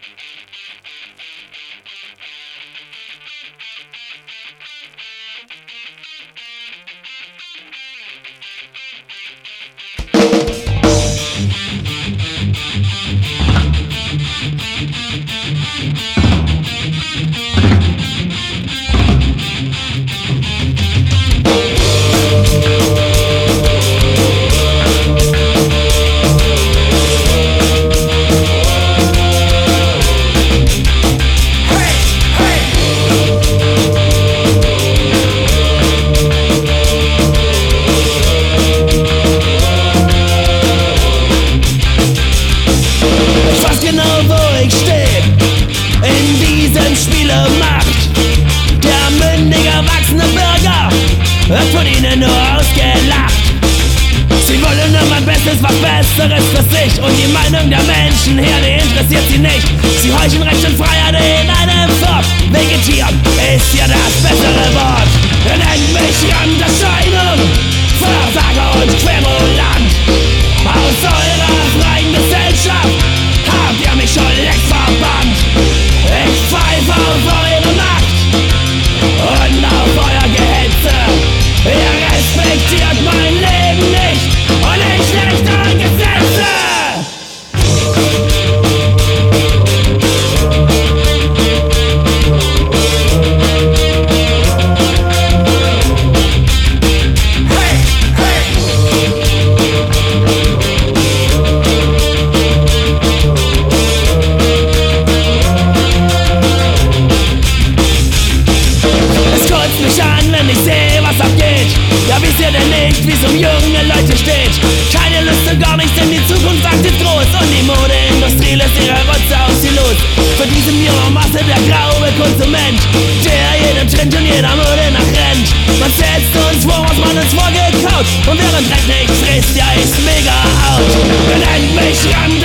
Thank you. genau, wo ich stehe. In diesem Spielemacht der mündige erwachsene Bürger wird von ihnen nur ausgelacht. Sie wollen nur mein Bestes, was Besseres für sich und die Meinung der Menschenherde interessiert sie nicht. Sie heuchen Recht und Freiheit in einem Fort. Vegetieren ist ja das bessere Wort. Nennt mich Jan Straße der graue Konsument, der jedem Trend und jeder Mode nachrennt. Man setzt uns vor, was man uns vorgekaut. Und während Dreck nichts frisst, ja, ist mega out. Rennt mich ran,